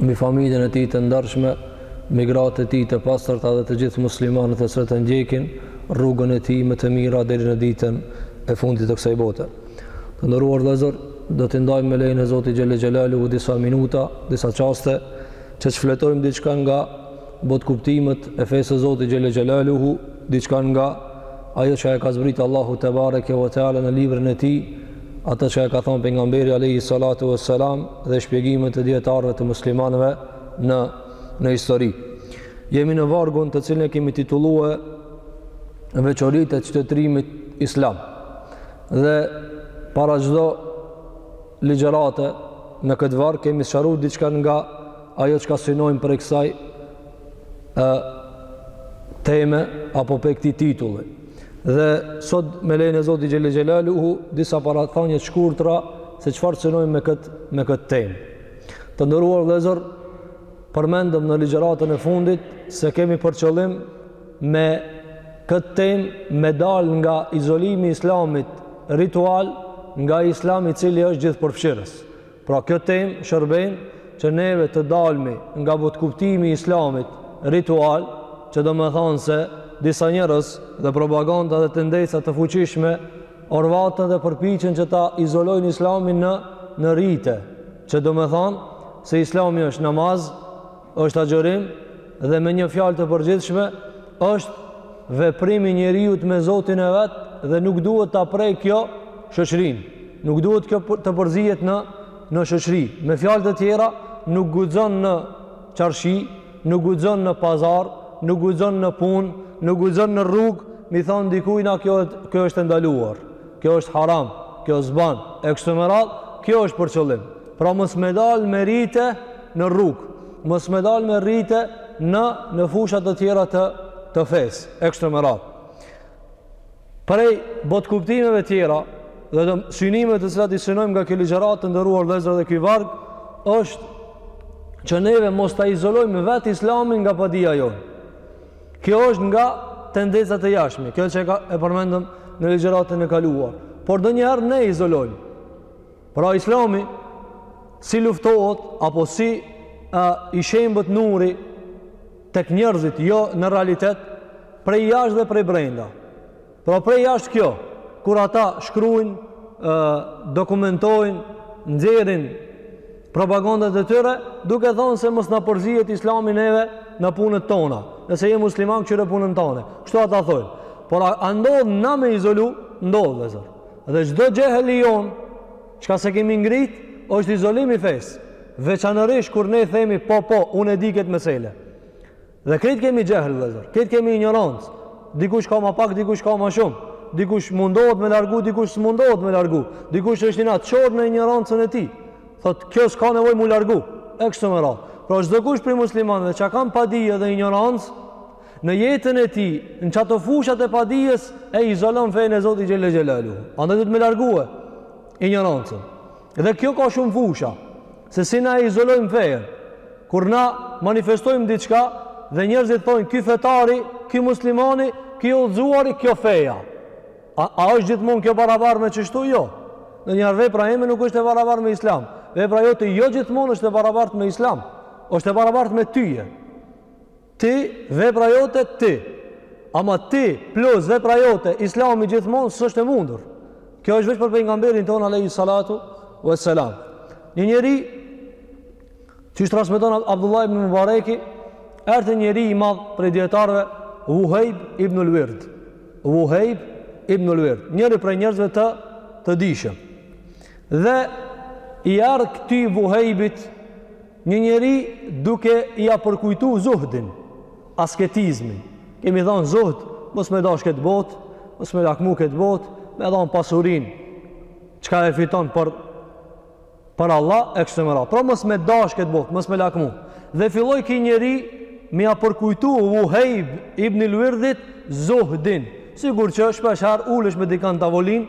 mbi familjen e tij të ndershme, mbi gratë e tij të pastërta dhe të gjithë muslimanët e atyre që ndjekin rrugën e tij me të mira deri në ditën e fundit të kësaj bote. Të nderuar vëllezër, do t'i ndajmë me lejen e Zotit xhelle xhelaluhu disa minuta, disa çaste, që të shfletojmë diçka nga botëkuptimët e fesë së Zotit xhelle xhelaluhu diçka nga ajo që e ka zbrit Allahu tebareke ve teala në librin e tij atë që e ka thënë pejgamberi alejhi salatu vesselam dhe shpjegimet e dijetarëve të muslimanëve në në histori jemi në vargun të cilin e kemi titulluar veçoritë e qytetërimit islam dhe para çdo ligjërate në këtë varg kemi sqaruar diçka nga Ajo çka synojmë prej kësaj ë teme apo prej këtij titulli. Dhe sot me lejen e Zotit xhelle xhelaluhu disa parathanie të shkurtra se çfarë synojmë me këtë me këtë temë. Të nderuar vllezër, përmendëm në ligjëratën e fundit se kemi për qëllim me këtë temë me dal nga izolimi i islamit ritual nga islami i cili është gjithëpërfshirës. Pra kjo temë shërben që neve të dalmi nga botëkuptimi i Islamit ritual, që domethanë se disa njerëz dhe propaganda dhe tendenca të fuqishme orvaten dhe përpiqen që ta izolojnë Islamin në në rite, që domethanë se Islami është namaz, Është agjërim dhe me një fjalë të përgjithshme është veprim i njeriut me Zotin e vet dhe nuk duhet ta prek kjo shoqërinë. Nuk duhet kjo të përzihet në në shoqëri. Me fjalë të tjera, nuk guxon në çarshi, nuk guxon në pazar, nuk guxon në punë, nuk guxon në rrugë, me i thanë dikujna kjo kjo është e ndaluar. Kjo është haram, kjo s'ban. E kështu me radhë, kjo është për qëllim. Pra mos me dal me rite në rrugë, mos me dalë me rite në, në fusha të tjera të, të fesë, e kështu me radhë. Prej botëkuptimeve tjera dhe synimeve të cilat i synojmë nga kjo ligjeratë të nderuar vëllezër dhe ky varg, është që neve mos ta izolojmë vetë islamin nga padija jonë. Kjo është nga tendencat e jashtme, kjo që e, ka, e përmendëm në ligjeratë në kaluar. Por ndonjëherë ne izolojmë. Pra Islami si luftohet apo si a, i shembet nuri tek njerëzit jo në realitet prej jashtë dhe prej brenda. Pra prej jashtë kjo, kur ata shkruajnë, dokumentojnë, nxjerrin propagandat e tyre, duke thënë se mos na përzihet Islami neve në punët tona. Nëse je musliman, kqyre punën tane. Kështu ata thonë. Por a, a ndodh na me izolu? Ndodh, vëllezër. Dhe çdo xhehel i jonë, çka s'e kemi ngrit, është izolim i fesë. Veçanërisht kur ne themi po po, unë e di këtë mesele. Dhe krejt kemi xhehel, vëllazër. Krejt kemi injorancë. Dikush ka ma pak, dikush ka ma shumë. Dikush mundohet me largu, dikush s'mundohet me largu. Dikush është inatçor në injorancën e tij. Thotë, kjo s'ka nevojë m'u largu. E kështu me radhë. Pra çdokush prej muslimanëve çka kanë padije dhe injorancë, në jetën e tij në qato fushat e padijes e izolon fenë e Zotit xhel-le xhelaluhu. Andaj duhet me largue injorancën. Dhe kjo ka shumë fusha se si na e izolojmë fenë. Kur na manifestojmë diçka dhe njerëzit thonë ky fetari, ky muslimani, ky udhëzuari, kjo feja. A, a është gjithmonë kjo barabartë me qështu? Jo. Nganjëherë vepra ime nuk është e barabartë me islam. Vepra jote jo gjithmonë është e barabartë me islam. Është e barabartë me tyje. Ti, vepra jote, ti. Ama ti, plus vepra jote, islami gjithmonë s'është e mundur. Kjo është veç për pejgamberin tonë, alejhi salatu ve selam. Një njeri, siç transmeton Abdullah ibn Mubareki, erdh te njëri i madh prej dijetarëve, Vuhejb ibnul Vird. Vuhejb ibnul Vird. Njëri prej njerëzve të, të dijshëm. Dhe i erdh këtij Vuhejbit, Një njeri duke ia përkujtu zuhdin, asketizmin, kemi thënë zuhd, mos me dash këtë botë, mos me lakmu këtë botë, me dhanë pasurinë, çka e fiton për, për Allah, e kështu me radhë. Pra mos me dash këtë botë, mos me lakmu. Dhe filloi ky njeri me ia përkujtu Vuhejb ibnil Virdit zuhdin. Sikur që shpesh herë ulesh me dikan n'tavolinë,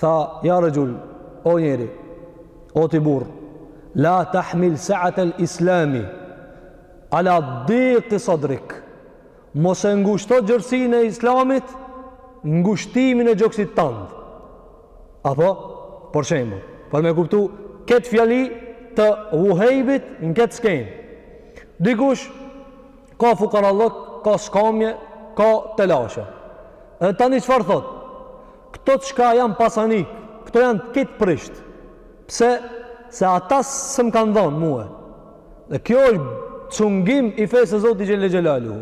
Tha, Ja rexhul, o njeri, o ti burrë, la tahmil sa'at al-islami ala diqi sadrik. Mos e ngushto gjerësinë e Islamit ngushtimin e gjoksit tand. Apo, për shembull, për me kuptu këtë fjali të Vuhejbit në këtë skenë. Dikush ka fukarallëk, ka skamje, ka telashe. Edhe tani çfarë thotë? Këto çka janë pasanik, këto janë krejt t'prisht. Pse? Se ata s'më kanë dhonë mue. Dhe kjo është cungim i fesë së Zotit xhel-le xhelaluhu.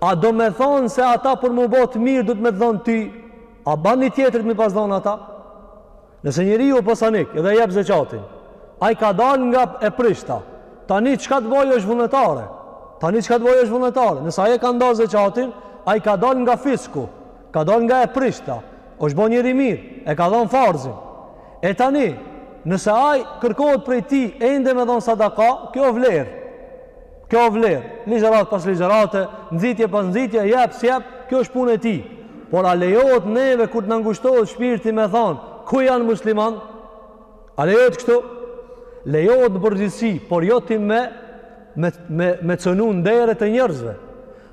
A domethonë se ata për m'u bo t'mirë duhet me të dhonë ty? A ban një tjetrit me i pas dhonë ata? Nëse njeriu pasanik dhe jep zekatin, ai ka dalë nga e prishta. Tani çka të bojë është vullnetare. Tani çka të bojë është vullnetare. Nëse ai e ka nda zekatin, ai ka dalë nga fisku. Ka dalë nga e prishtja, është bërë njeri i mirë, e ka dhënë farzin. E tani, nëse ai kërkohet prej tij ende me dhon sadaka, kjo vlerë. Kjo vlerë. Ligjërat pas ligjërate, nxitje pas nxitje, jep, s'jep, kjo është punë e tij. Por a lejohet neve kur të na ngushtohet shpirti me thon, ku janë musliman? A lejohet kështu? Lejohet në përgjithësi, por jo ti me me me me cënu ndere te njerëzve.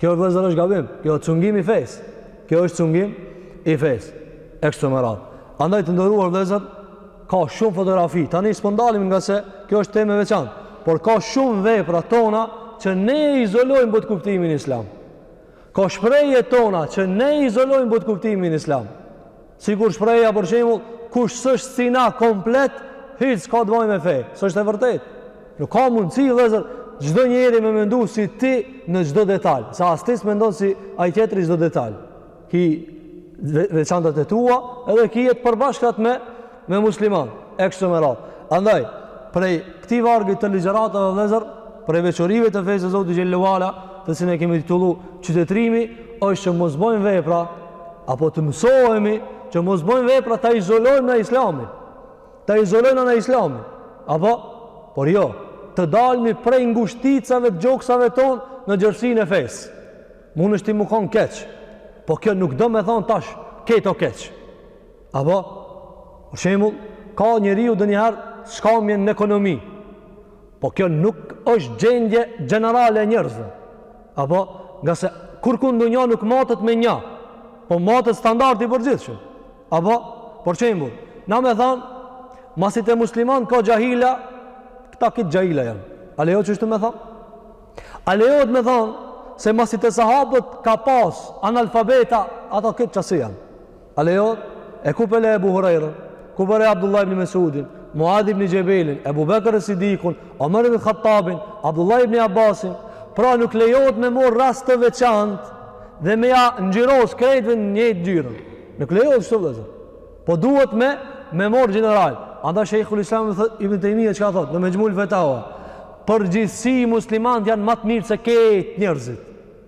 Kjo vëllezër është gabim, kjo është cungim i fesë. Kjo është cungim i fesë. E kështu me radhë. Andaj të nderuar vëllezër, ka shumë fotografi. Tani s'po ndalim ngase kjo është temë e veçantë. Por ka shumë vepra tona që ne e izolojmë botëkuptimin islam. Ka shprehje tona që ne e izolojmë botëkuptimin islam. Sikur shprehja për shembull, kush s'është si na komplet, hiç s'ka të bëjë me fe. S'është e vërtetë. Nuk ka mundësi vëllezër çdo njeri me mendu si ti në çdo detaj, se as ti s'mendon si ai tjetri çdo detaj. Ki veçantat e tua, edhe ki edhe të përbashkat me me musliman, e kështu me radhë. Andaj, prej këtij vargit të ligjëratave vëllezër, prej veçorive të fesë së Zotit xhele ue ala, të cilën e kemi titulluar qytetërimi, është që mos bëjmë vepra apo të mësohemi që mos bëjmë vepra ta izolojmë na Islamin. Ta izolojmë na Islamin. Apo por jo, të dalmi prej ngushticave të gjoksave tonë në gjerësinë e fesë. Mundesh ti me konë keq, po kjo nuk do me thonë tash krejt o keq. Apo, për shembull, ka njeri vun njëfarë skamje në ekonomi. Po kjo nuk është gjendje gjenerale e njerëzve. Apo, ngase kurrkun dunja nuk matet me nja, po matet standardi i përgjithshëm. Apo, për shembull, na me thanë, masi te muslimant ka xhahila, këta krejt xhahila janë. A lejohet kështu me thanë? A lejohet me thanë, se masi te sahabët ka pas analfabeta, ata krejt qasi janë. A lejohet? E ku pe le Ebu Hurajrën? Ku pe le Abdullah ibn Mesudin? Muad ibn Xhebelin? Ebu Bekër es-Sidikun? Omer ibn Hatabin? Abdullah ibn Abbasin? Pra nuk lejohet me mor rast të veçantë dhe me ja ngjyros krejtve të njëjtën ngjyrën. Nuk lejohet kshtu vëllezër. Po duhet me, me mor general. Andaj Shejhul Islam ibn Tejmije çka thotë, në Mexhmul Fetaua. Përgjithsi muslimant janë ma të mirë se krejt njerëzit.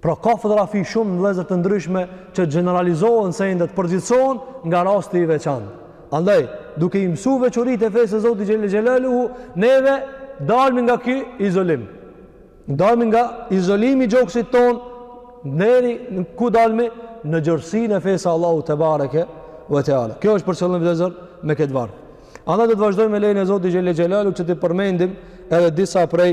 Pra ka fotografi shumë vllezër të ndryshme që generalizohen sendet përgjithsohen nga rasti i veçantë. Andaj, duke i mësu veçoritë e fesë së Zotit xhele xhelaluhu, neve dalmi nga ki izolim. Dalmi nga izolimi i gjoksit tonë, deri ku dalmi në gjerësinë e fesë Allahut tebareke ve teala. Kjo është për qëllim vllezër me këtë varg. Andaj, do të vazhdojmë me lejen e Zotit xhele xhelaluhu që t'i përmendim edhe disa prej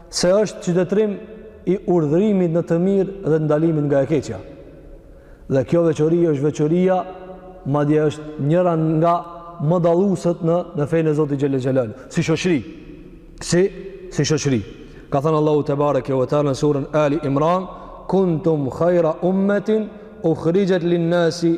Se është qytetërim i urdhërimit në të mirë dhe ndalimit nga e keqja. Dhe kjo veçori është veçoria, madje është njëra nga më dalluesit në në fenë e Zotit xhel xhelalu, si shoqëri. Si si shoqëri. Ka thënë Allahu te bareke ve teala në surën Ali Imran, kuntum khayra ummatin ukhrijat lin-nasi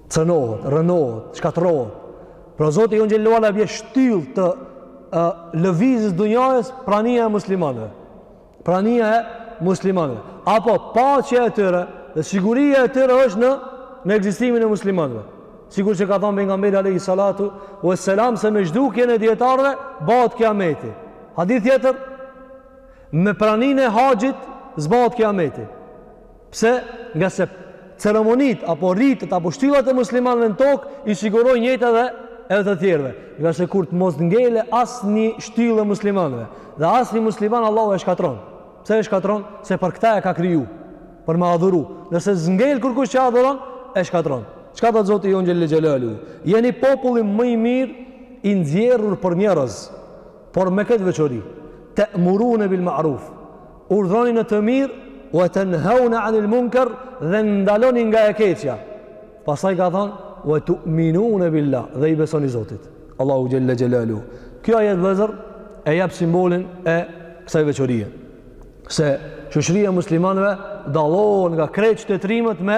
cenohet, rrënohet, shkatërrohet. Pra Zoti jonë xhel xhelalu e bje shtyllë të e, lëvizës dunjajës prania e muslimanëve. Prania e muslimanëve. Apo paqja e tyre dhe siguria e tyre është në, në ekzistimin e muslimanëve. Sikur që ka thanë Pejgamberi alejhi salatu ue selam se me zhdukjen e dijetarëve, bahet kijameti. Hadith tjetër, me pranin e haxhit, s'bahet kijameti. Pse? Ngase ceremonitë, apo ritet, apo shtyllat e muslimanëve në tokë, i sigurojnë jetë edhe edhe të tjerëve. Ngase kur të mos ngele asnjë shtyllë e muslimanëve, dhe asnjë musliman, Allahu e shkatrron. Pse e shkatrron? Se për këta e ka kriju, për me adhuru. Nëse s'ngel kurkush që adhuron, e shkatrron. Çka tha Zoti jonë xhele xhelalu? Jeni populli më i mirë, i nxjerrur për njerëz, por me këtë veçori, të murune bil ma'ruf, Urdhëroni në të mirë, wa tanhauna 'anil munkar dhe ndaloni nga e keqja. Pastaj ka thënë, wa tu'minuna billah dhe i besoni Zotit. Allahu xhalla xhelalu. Ky ajet vllezër e jep simbolin e kësaj veçorie. Se shoqëria e muslimanëve dallon nga krejt qytetrimet me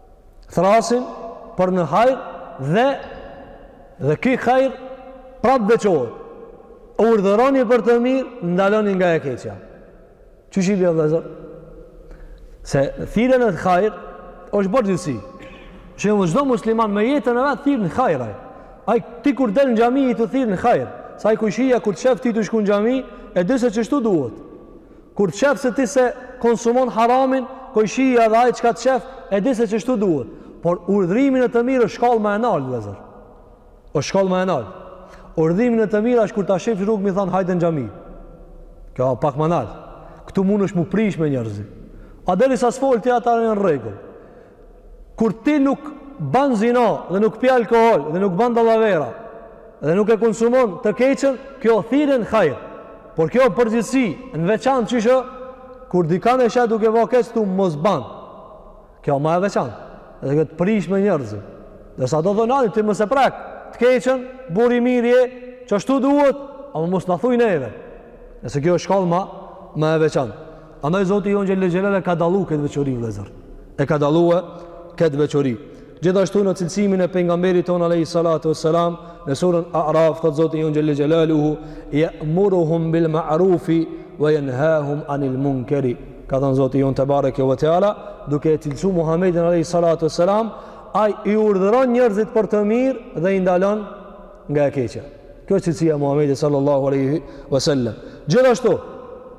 thrasin për në hajr dhe dhe ky hajr prap veçohet. Urdhëroni për të mirë, ndaloni nga e keqja. Qysh i bjen vëllezër? Se thirrja në hajr është përgjithësi. Shembull çdo musliman me jetën e vet thirr në hajr. Ai ti kur del në xhami je tu thirr në hajr. Se ai kojshia kur t'shef ti tu shku në xhami, e di se qështu duhet. Kur të shef se ti s'e konsumon haramin, kojshia dhe ai çka të shef, e di se qështu duhet. Por urdhërimi në të mirë është shkallë ma e nalt, vëllezër. Është shkallë ma e nalt. Urdhërimi në të mirë është kur ta shef n'rrugë me i thanë hajde në xhami. Kjo pak ma nalt. Ktu mundesh mu prish me njerëzit. A derisa s'fol ti ata janë në rregull. Kur ti nuk ban zina dhe nuk pi alkohol dhe nuk ban dallavera dhe nuk e konsumon të keqën, kjo thirrje në hajr. Por kjo përgjithësi, në veçanti qysh kur dikan e sheh duke ba keq thu mos ban. Kjo ma e veçantë. Dhe kjo të prish me njerëz. Se ata do t'thonë ani ti mos e prek. Të keqën, burri mirë je, qashtu duhet, a po mos na thuj neve. E se kjo është shkallë ma ma e veçantë. Andaj Zoti jonë xhele xhelaluhu e ka dallu këtë veçori, vllezër. E ka dallu këtë veçori. Gjithashtu në cilësimin e pejgamberit tonë, alejhi salatu ve selam, në surën A'raf, thotë Zoti jonë xhele xhelaluhu, je'muruhum bil ma'rufi, ve jenhahum anil munkeri. Ka thënë Zoti jonë tebareke ve teala, duke e cilësu Muhammedin alejhi salatu ve selam, ai i urdhëron njërzit për të mirë dhe i ndalon nga e keqja. Kjo cilësia e Muhammedit sallallahu aleyhi ve sellem. Gjithashtu,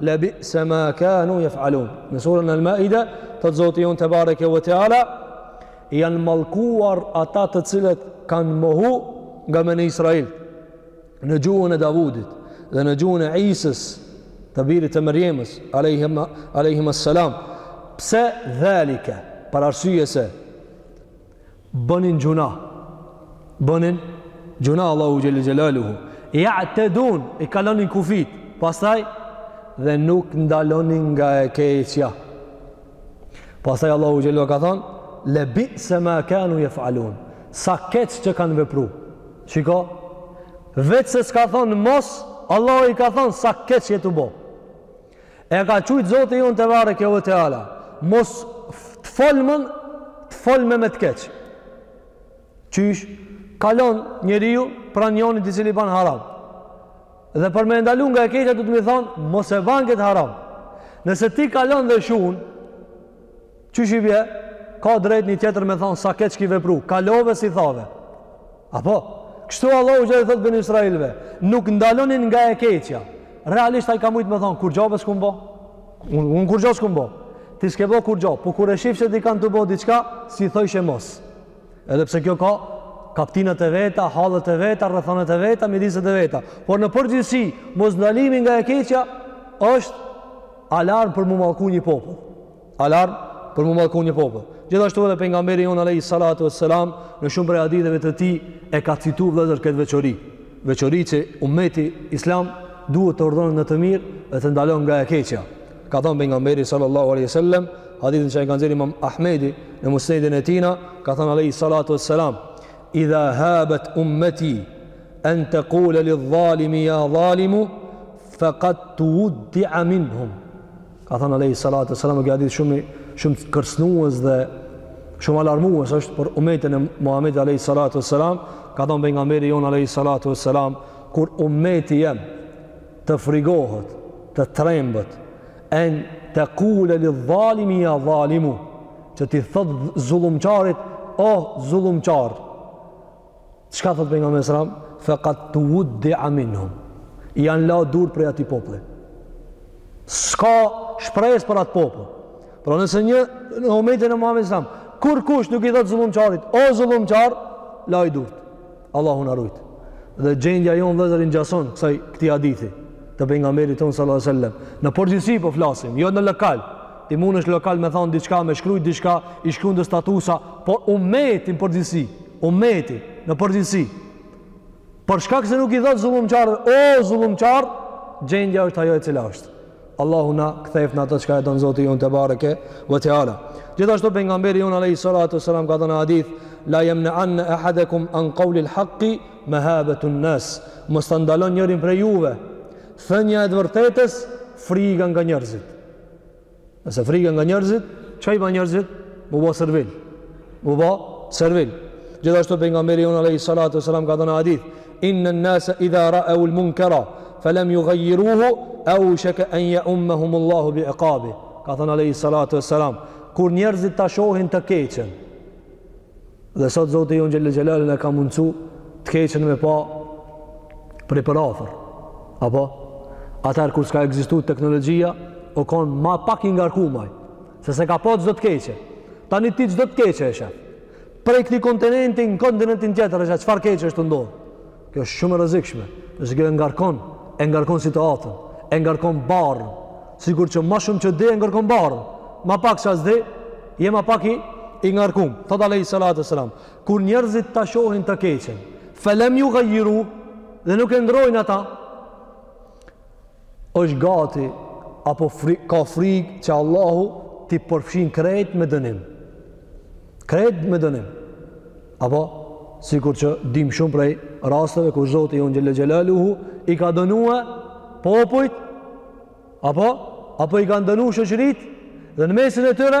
Labi'sa ma kanu yef'alun. Në surën Al-Maida, thot Zoti jon tebareke ve teala, janë mallkuar ata të cilët kanë mohu nga beni Israel në gjuhën e Davudit dhe në gjuhën e Isës të birit të Merjemes alejhim es-selam pse dhalike për arsye se bënin gjynah bënin gjynah Allahu xhele xhelaluhu ja'tedun i kalonin kufijt pastaj dhe nuk ndalonin nga e keqja pastaj Allahu xhel ka thon lebi'se ma kanu jef'alun sa keq që kanë vepru shiko veç se s'ka thon mos Allahu i ka thon sa keq je tu bo E ka qujt Zoti jonë tebareke ve teala. Mos të folmen, të folme të keqe. Qysh, kalon njeriu pranë njonit i cili ban haram. Dhe për me e ndalu nga e keqja duhet me i thonë, mos e ban këtë haram. Nëse ti kalon dhe shun, Qysh i vje, ka drejt një tjetër me i thonë, sa keq ki vepru, kalove s'i thave. Apo, kështu Allahu xhel i thotë beni Israelve, nuk ndalonin nga e keqja. Realisht ai ka mujtë me thonë, kurgjo be s'kum bo? Unë un, kurgjo be s'kum bo? Ti s'ke bo kurgjo be, po kur e shifshe se ishin kanë tu bo diçka, s'i thojshe mos. Edhe pse kjo ka kaptinat e veta, hallet e veta, rrethanat e veta, mjediset e veta. Por në përgjithësi, mos ndalimi nga e keqja, është alarm për m'u mallku një popull. Alarm për m'u mallku një popull. Gjithashtu edhe pejgamberi jon alaihi salatu wassalam në shumë prej haditheve të tij e ka citu vëllezër këtë veçori. Veçori që ummeti islam duhet të urdhëron në të mirë dhe të ndalon nga e keqja. Ka thënë pejgamberi sallallahu alaihi wasallam, hadithin që e ka nxjerrë Imam Ahmedi në Musnedin e tij, ka thënë alaihi salatu wassalam, "Idha habat ummati an taqula lidh-dhalimi ya dhalimu faqad tuwdi'a minhum." Ka thënë Alejhi Salatu Selam, ky hadith shumë, shumë kërcënues dhe shumë alarmues është për umetin e Muhamedit Alejhi Salatu Selam, ka thënë pejgamberi jonë Alejhi Salatu Selam, kur umeti jem të frigohet, të trembet, en tekule li dhalimi ja dhalimu, që t'i thot zullumqarit, o zullumqar, Çka thot pejgamberi sallallahu alajhi wasallam? Faqat tuwdi'a minhum. Jan la durt prej atij populli. S'ka shpresë për atë popull. Pra nëse një në umetin e Muhamedit sallallahu alajhi wasallam, kur kush nuk i thot zullumçarit, o zullumçar, laj durt. Allahu na rujt. Dhe gjendja jon vëllazër i ngjason kësaj këtij hadithi të pejgamberit ton sallallahu alajhi wasallam. Në përgjithësi po flasim, jo në lokal. Ti mundesh lokal me thon diçka, me shkrujt diçka, i shkruan statusa, por umeti n përgjithësi Ummeti, në përgjithësi. Për shkak se nuk i thotë zullumqarit, o zullumqar, gjendja është ajo e cila është. Allahu na ktheft në atë çka e don Zoti jon te bareke ve teala. Gjithashtu pejgamberi jon alayhi salatu selam ka thënë në hadith la yamna'anna ahadakum an qawli al haqqi mahabatu an nas. Mos ta ndalon njërin prej juve thënia e të vërtetës friga nga njerëzit. Se frika nga njerëzit, çka i bën njerëzit? Mu bë servil. Mu bë servil. Gjithashtu pejgamberi jon alayhi salatu wasalam ka thënë në hadith: "Inna an-nasa idha ra'u al-munkara falam yughayyiruhu awshaka an ya'ummahum Allahu bi'iqabihi." Ka thënë alayhi salatu wasalam, kur njerëzit ta shohin të keqen, Dhe sot Zoti Jon xhel-le xhelaluhu na ka mundsu të keqen me pa prej për afër. Apo? Atëherë kur s'ka ekzistu teknologjia, o konë ma pak i ngarkum ai. Se s'e ka pa çdo të keqe. Tani ti çdo të keqe e sheh. Prej këtij kontinenti n kontinentin tjetër e sheh, çfarë e keqe është tu ndodh. Kjo është shumë e rrezikshme, se kjo e ngarkon, e ngarkon situatën, e ngarkon barrën. Sikur që ma shumë që di e ngarkon barrën, ma pak sa di je ma pak i i ngarkum. Thot alejhi salatu wasallam, kur njerëzit ta shohin të keqen, felem jugajiru dhe nuk e ndrojnë ata. është gati apo fri, ka frikë që Allahu t'i përfshin krejt me dënim. Krejt me dënim. Apo, sikur që dim shumë prej rasteve, ku Zoti jonë xhel-le xhelaluhu, i ka dënu popujt, apo, apo i ka dënu shoqëritë, dhe në mesin e tyre,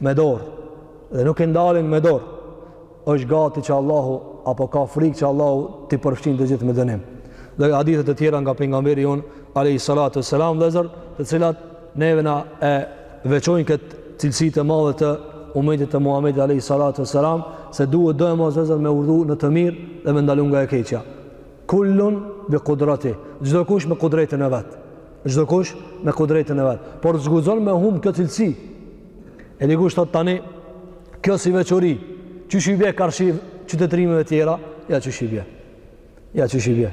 me dorë dhe nuk e ndalin me dorë, është gati që Allahu apo ka frikë që Allahu t'i përfshin të gjithë me dënim. Dhe hadithe të tjera nga pejgamberi jon alayhi salatu selam vëllezër, të cilat neve na e veçojnë këtë cilësi të madhe të umetit të Muhamedit alayhi salatu selam se duhet doemos vëllezër me urdhnu në të mirë dhe me ndalu nga e keqja. Kullun bi qudratihi, çdo kush me kudretin e vet. Çdo kush me kudretën e vet. Por s'guxon me humb këtë cilësi. E dikush thot tani kjo si veçori, qysh i bie karshi qytetërimeve të tjera, ja qysh i bie. Ja qysh i bie.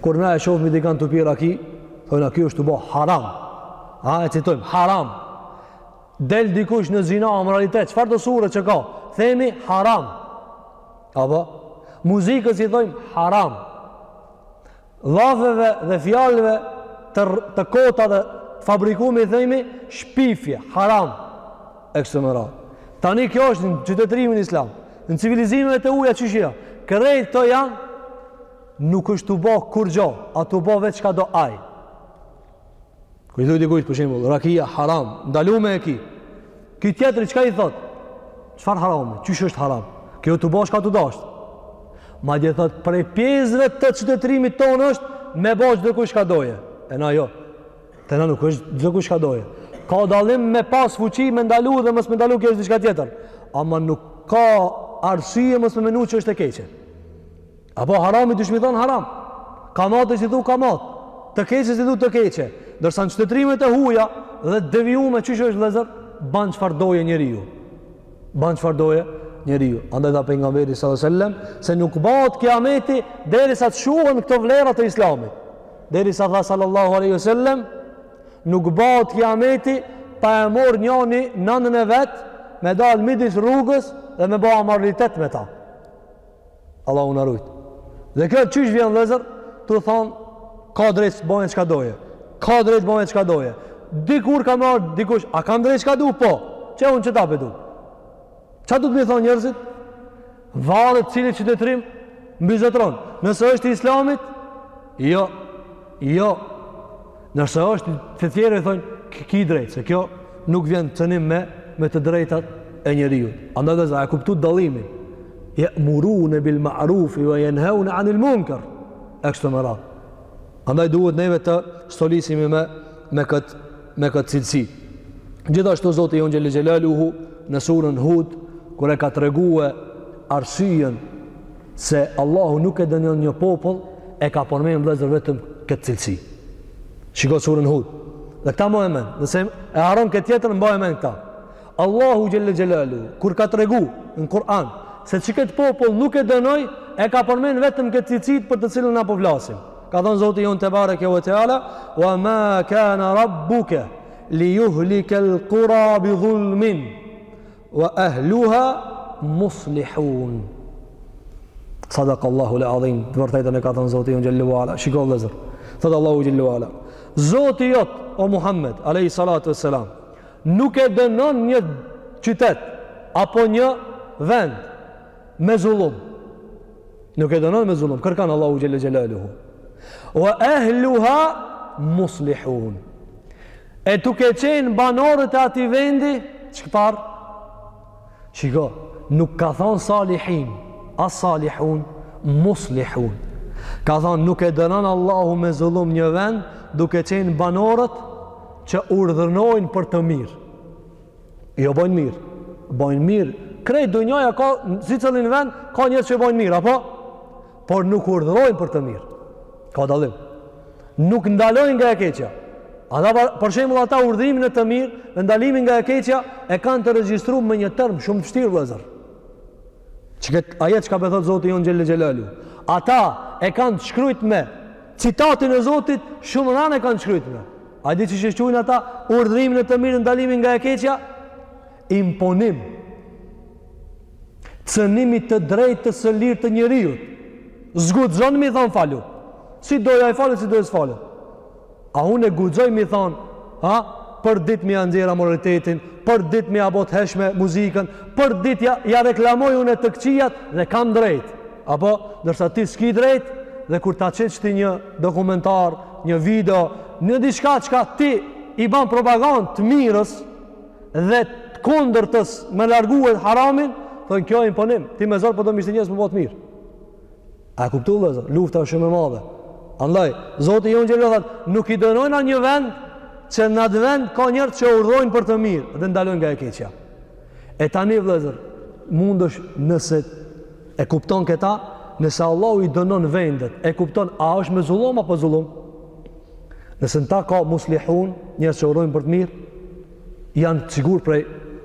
Kur na e shohim dikënd tu pi raki, thojna ky është tu bo haram. E citojmë haram. Del dikush në zina, amoralitet, çfarëdo sureti që ka? Themi haram. Apo muzikës i thojmë haram. Llafeve dhe fjalëve të të kota dhe fabrikume i themi shpifja, haram e kështu me radhë. Tani kjo është në qytetërimin islam. Në civilizimet e huja qysh janë? Krejt këto janë nuk është tu bo kurgjo, a tu bo veç çka do ai. Kur i thuj dikujt për shembull, rakia haram, ndalume e ke. Ky tjetri çka i thot? Çfarë haram? Qysh është haram? Ky tu bo çka të dojë. Madje thot prej pjesëve të qytetërimit tonë është me bo çdokush çka do ai. E na jo. Te na nuk është çdokush çka do ai. Ka dallim me pas fuqi me ndalu dhe mos me ndalu kjo është diçka tjetër. Ama nuk ka arsye mos me menu që është e keqe. Apo harami t'i thonë haram. Kamatës i thu kamat. Të keqes i thu të keqe. Ndërsa në qytetërimet e huja dhe devijume qysh është vllezër, ban çfarë do njeriu. Ban çfarë do njeriu. Andaj tha pejgamberi sallallahu aleyhi ve sellem, se nuk bahet kijameti derisa të shuhen këto vlera të islamit. Derisa tha sallallahu aleyhi ve sellem, nuk bahet kijameti pa e marr njani nanën e vet me dalë midis rrugës dhe me ba amoralitet me ta. Allahu na rujt. Dhe kjo qysh vjen vëllazër, tu than ka drejt bën çka do ai. Ka drejt bën çka do ai. Dikur ka marr dikush, a kam drejt çka du po. Qe unë qeta po du. Ça do të më thonë njerëzit? Varet cili qytetrim mbizotëron. Nëse është i islamit, jo. Jo. Nëse është të tjerë thonë ki drejt, se kjo nuk vjen cënim me me të drejtat e njeriut. Andaj a e kuptu dallimin. Ja'murune bil ma'rufi wa yanhaune 'anil munkar. E kështu me radhë. Andaj duhet neve të stolisemi me me kët me kët cilësi. Gjithashtu Zoti jonë Xhelle Xhelaluhu në surën Hud kur e ka treguar arsyen se Allahu nuk e dënon një popull e ka përmend vllezër vetëm këtë cilësi shiko surën hud dhe këta mbaje mend nëse e harron këtë tjetër mbaje mend këta Allahu xhelle xhelaluhu kur ka tregu në Kur'an se që këtë popull nuk e dënoj e ka përmend vetëm këtë cilësi për të cilën na po flasim ka thonë zoti jonë tebareke ve teala wa ma kana rabbuke li juhlikel kura bi dhulmin Wa ahluha muslihun. Sadaq Allahul adhim, të vërtetën e ka thënë Zoti jonë xhelle ue ala. Shiko vllezër, thotë Allahu xhelle ue ala. Zoti jot, o Muhammed, alejhi salatu ue selam, nuk e dënon një qytet, apo një vend, me zullum. Nuk e dënon me zullum, kërkan Allahu xhelle xhelaluhu. Wa ahluha muslihun. E duke kenë banorët e atij vendi, çfarë? Shiko, nuk ka thon salihin, as salihun, muslihun. Ka thon nuk e dënon Allahu me zullum një vend, duke qenë banorët që urdhërnojnë për të mirë. Jo bojnë mirë. Bojnë mirë. Krejt dunjaja ka, secilin vend, ka njerëz që bojnë mirë, apo? Por nuk urdhërojnë për të mirë. Ka dallim. Nuk ndalojnë nga e keqja. Ata për shembull ata urdhërimin në të mirë dhe ndalimin nga e keqja, e kanë të regjistru me një term shumë të shtirë vllezër. Që këtë ajet çka pe thotë Zoti jonë xhelle xhelaluhu. Ata e kanë të shkrujt me citatin e Zotit, shumë rand e kanë të shkrujt me. A di qysh e qujnë ata urdhrimin në të mirë e ndalimin nga e keqja? Imponim. Cenim i të drejtë të së lirë të njeriut. S'guxon me i thonë falu. Si do ai falet, si do s'falet. A unë guxoj me i thonë, ha, përditë me ia nxjerr amoralitetin, përditë me ia bo të hijshme muzikën, përditë ia, ia reklamoj unë të këqijat dhe kam drejt. Apo, ndërsa ti s'ki drejt, dhe kur ta qetsh ti një dokumentar, një video, një diçka çka ti i ban propagand të mirës dhe të kundërtës me largue haramin, thonë kjo imponim, ti me zor po do me i shti njerëz me bo të mirë. A e kuptu vllezër, lufta është shumë e madhe. Andaj, Zoti jonë xhelle tha nuk e dënoj një vend që në atë vend ka njerëz që urdhërojnë për të mirë dhe ndalojnë nga e keqja. E tani vllezër, mundesh nëse e kupton këta, nëse Allahu i dënon vendet, e kupton, a është me zullum a pa zullum? Nëse në ta ka muslihun, njerëz që urdhërojnë për të mirë, janë të sigurt prej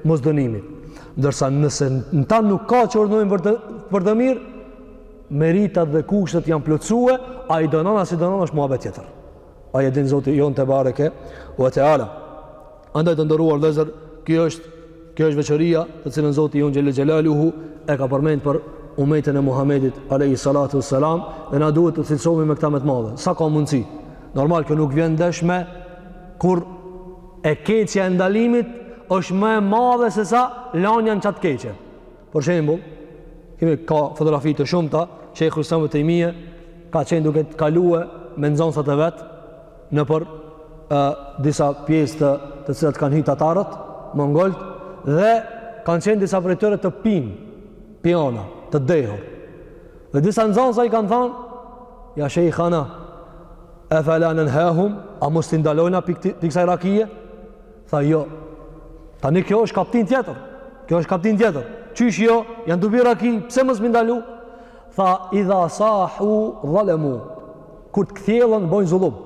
mosdënimit. Ndërsa nëse në ta nuk ka që urdhënojnë për të, për të mirë, meritat dhe kushtet janë plotsue, a i dënon, a s'i dënon, është muhabet tjetër. Ai e din Zoti jonë tebareke ue teala. Andaj të nderuar vllezër, kjo është, kjo është veçoria të cilën Zoti jonë xhelle xhelaluhu e ka përmend për umetin e Muhammedit, alejhi salatu ue selam, dhe na duhet të cilësohemi me këta me të madhe. Sa ka mundësi? Normal, kjo nuk vjen dashme, kur E keqja e ndalimit është më e madhe se sa lanja në qat të keqe. Për shembull, kemi ka fotografi të shumta, Shejhu Ibn Tejmije, ka qenë duke kalu me nxansat e vet, nëpër e, disa pjesë të, të cilat kanë hi tatarët, mongolët, dhe kanë qenë disa prej tyre të pimë, pijana, të dehur. Dhe disa nxansa i kanë thanë, ja shejhana, Efela nenhahum, a mos t'i ndalojna pi ksaj rakije? Tha jo. Tani kjo është kaptinë tjetër. Kjo është kaptinë tjetër. Qysh jo, janë tu pi raki, pse mos m'i ndalu? Tha, idha sahu dhalemu, kur të kthjellen, bojnë zullum.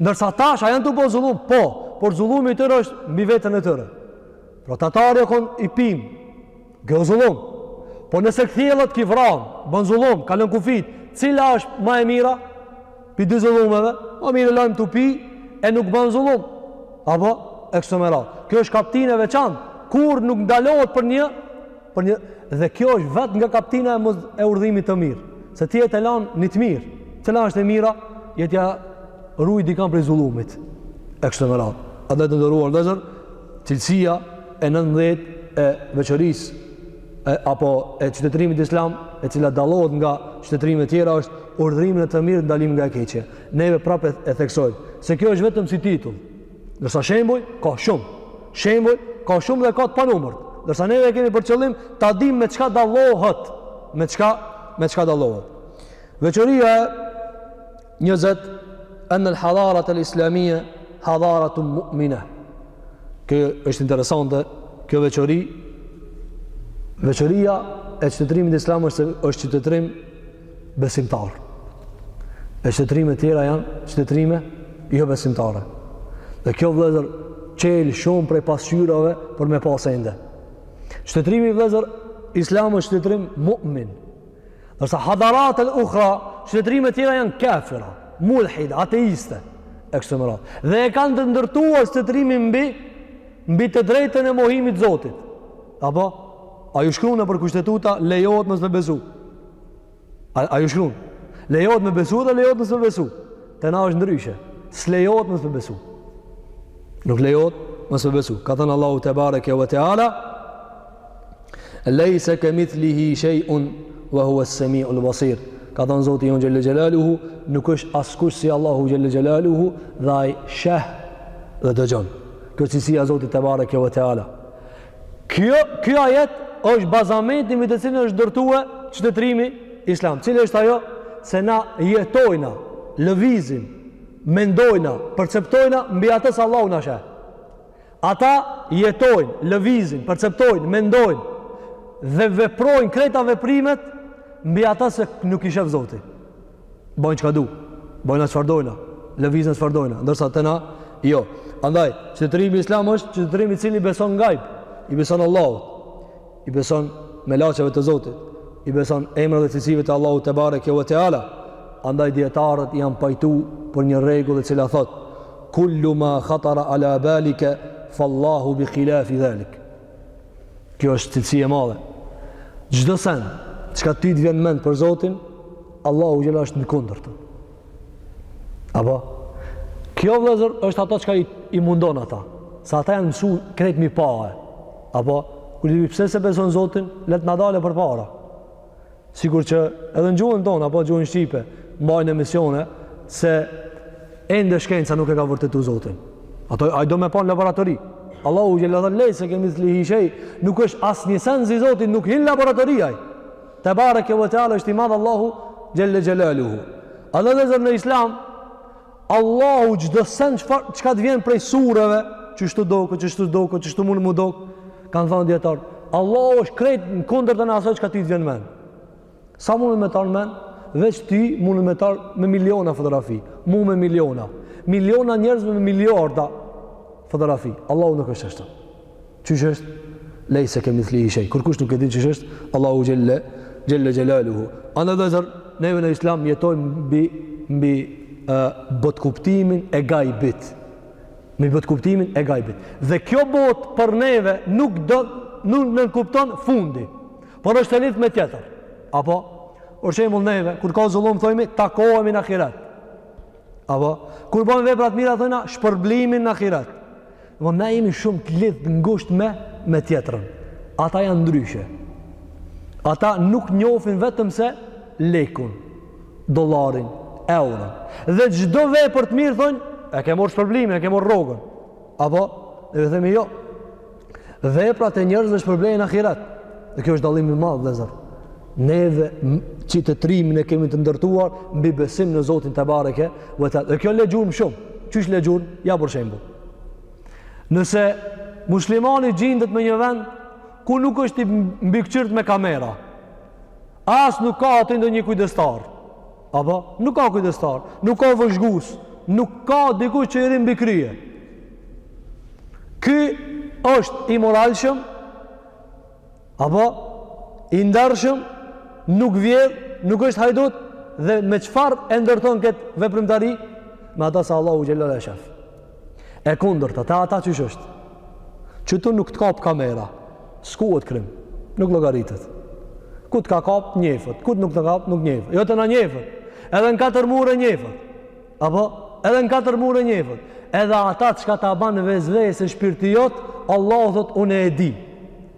Ndërsa tash, a janë tu bo zullum? Po, por zullumi i tyre është mbi veten e tyre. Pra, tatari u kon i pimë, Kjo zullum. Po nëse kthjellet ky vran, ban zullum, kalon kufijtë, cila është ma e mira? Pi dy zullumeve, ma mirë e lamë tu pi e nuk ban zullum. Apo e kështu me radhë. Kjo është kaptinë e veçantë. Kur nuk ndalohet për një për një dhe kjo është vet nga kaptina e, e urdhërimit të mirë. Se t'jet e lanë një të mirë. Cila është e mira, jetja ruj dikan prej zullumit. E kështu me radhë. Edhe të nderuar vllezër, Cilësia e nëntëmbëdhjetë e veçorisë e, apo e qytetërimit islam, e cila dallohet nga qytetërimet e tjera është urdhërimi në të mirë, ndalimi nga e keqja. Neve prapë e, e theksojmë se kjo është vetëm si titull. Ndërsa shembuj ka shumë. Shembuj ka shumë dhe ka të panumërt. Ndërsa neve kemi për qëllim ta dimë me çka dallohet, me çka me çka dallohet. Veçoria e 20 anna al hadarat al islamija hadaratun mu'mina kjo është interesante kjo veçori veçoria e qytetërimit islam është është qytetërim besimtar e qytetërime tjera janë qytetërime jo besimtare dhe kjo vlezër qelë shumë prej pasqyrave për me pa sende qytetërimi vllezër islam është qytetërim mu'min Ndërsa hadarat el ukhra, qytetërime tjera janë kafira, mulhid, ateiste, e kështu me radhë. Dhe e kanë të ndërtuar qytetërimin mbi, mbi të drejtën e mohimit të Zotit. Apo, a ju shkru nëpër kushtetuta, lejohet mos me besu. A, a ju shkrun? Lejohet me besu dhe lejohet mos me besu. Te na është ndryshe. S'lejohet mos me besu. Nuk lejohet mos me besu. Ka thënë Allahu tebareke ve teala, Lejse kemithlihi shejun ve huve semiul basir Ka thonë Zoti jonë xhel-le xhelaluhu Nuk është askush si Allahu xhel-le xhelaluhu Dhe ai sheh dhe dëgjon Kjo cilësia e Zotit tebareke ve teala Kjo, ky ajet është bazamenti me të cilën është ndërtue qytetërimi islam. Cili është ajo? Se na jetojna, lëvizim, mendojna, perceptojna mbi atë se Allahu na sheh. Ata jetojnë, lëvizin, perceptojnë, mendojnë dhe veprojnë krejt veprimet mbi ata se nuk i shef Zoti. Bojnë çka du, bojnë çfarëdo, lëvizin çfarëdo, ndërsa te na, jo. Andaj, qytetërimi islam është qytetërimi i cili beson në gajb, i beson Allahut. i beson melaqeve të Zotit, i beson emrave dhe cilësive të Allahu tebareke ve teala. Andaj dijetarët janë pajtu për një rregull e cila thot: Kullu ma khatara ala balika fallahu bi khilafi zalik. Kjo është cilësi e madhe. Çdo sen çka ty të vjen n'mend për Zotin, Allahu xhel-le është në kundërtën. Apo, kjo vllezër është ajo çka i, i mundon ata. Se ata janë mësu krejt m'i pa. Apo, kur i pyet se beson Zotin, le t'na dalë përpara. Sikur që edhe në gjuhën tonë, apo gjuhën Shqipe, mbajnë emisione, se ende shkenca nuk e ka vërtetu Zotin. Ato, ai do me pa në laborator. Allahu xhel-le lejse kemithlihi shej, nuk është asnjë sen si Zoti, nuk hin n'laborator ai. Tebareke ve teala është i madh Allahu xhelle xhelaluhu. Andaj vllezër në islam, Allahu çdo sen çka të vjen prej sureve, kështu dukë, kështu dukë, kështu mund m'u dukë, kanë thënë dijetarët, Allahu është krejt në kundërtën e asaj çka ty të vjen n'men. Sa mund me t'ardh n'men? Veç ty mund me t'ardh me miliona fotografi, mu me miliona, miliona njerëzve me miliarda fotografi. Allahu nuk është ashtu. Qysh është? Lejse kemithlihi shej. Kërkush nuk e din qysh është? Allahu xhelle, xhelle xhelaluhu. Andaj vllezër, neve në islam jetojmë mbi, mbi uh, botëkuptimin e gajbit. Mbi botëkuptimin e gajbit. Dhe kjo botë për neve nuk do, nuk nënkupton fundi. Por është e lidhë me tjetrën. Apo, për shembull neve, kur ka zullum thojmi, takohemi në ahiret. Apo, kur bën vepra të mira thojna, shpërblimin në ahiret. Dhe po, na jemi shumë të lidhë ngusht me, me tjetrën. Ata janë ndryshe. Ata nuk njofin vetëm se lekun, dolarin, euron. Dhe çdo vepër të mirë, thonë, e ke morë shpërblimin, e ke morë rrogën. Apo, neve themi jo, Veprat e njerëzve shpërblehen në ahiret. Dhe kjo është dallimi i madh, vëllazër. Neve qytetërimin e kemi të ndërtuar mbi besim në Zotin tebareke ve teala. Dhe kjo le gjurmë shumë. Qysh le gjurmë? Ja për shembull. Nëse muslimani gjindet më një vend ku nuk është i mbikëqyrur me kamera, as nuk ka aty ndonjë kujdestar. Apo, nuk ka kujdestar, nuk ka vëzhgus, nuk ka dikush që i rri mbi krye. Ky është i moralshëm, apo i ndershëm, nuk vjedh, nuk është hajdut dhe me çfarë e ndërton këtë veprimtari? Me ata se Allahu xhele e sheh. E kundërta, te ata qysh është? Që tu nuk të kap kamera, s'quhet krim, nuk llogaritet. Ku të ka kap, njehet, ku nuk të kap, nuk njehet. Jo, te na njehet, edhe në katër mure njehet. Apo, edhe në katër mure njehet. Edhe ata çka ta ban vesvese shpirti jot, Allahu thotë, unë e di.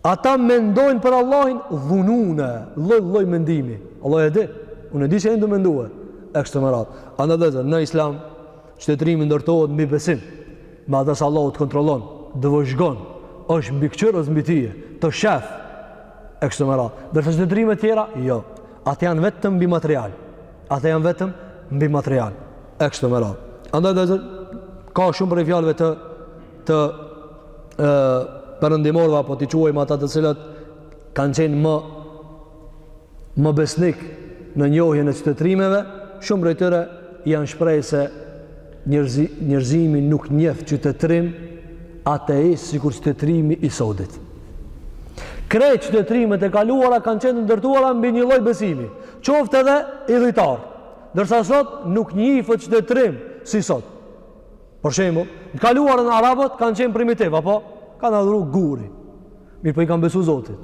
Ata mendojnë për Allahin dhununa, lloj lloj mendimi. Allahu e di. Unë e di ç'e jan tu mendu. E kështu me radhë. Andaj vëllezër në Islam qytetërimi ndërtohet mbi besim. Me atë se Allahu të kontrollon, të vëzhgon, është mbikëqyrës mbi ti, të shef. E kështu me radhë. Ndërsa qytetërime të tjera, jo. Ata janë vetëm mbi material. Ata janë vetëm mbi material. E kështu me radhë. Andaj vëllezër ka shumë prej fjalëve të të perëndimorëve apo t'i quajmë ata të cilët kanë qenë më më besnikë në njohjen e qytetërimeve, shumë prej tyre janë shpreh se njerëzimi nuk njeh qytetërim ateist sikur qytetërimi i sodit. Krejt qytetërimet e kaluara kanë qenë të ndërtuara mbi një lloj besimi, qoftë edhe idhujtar. Ndërsa sot nuk njihet qytetërim si sot. Për shembull, në të kaluarën arabët kanë qenë primitivë, apo kanë adhuru gurin. Mirëpo i kanë besu Zotit.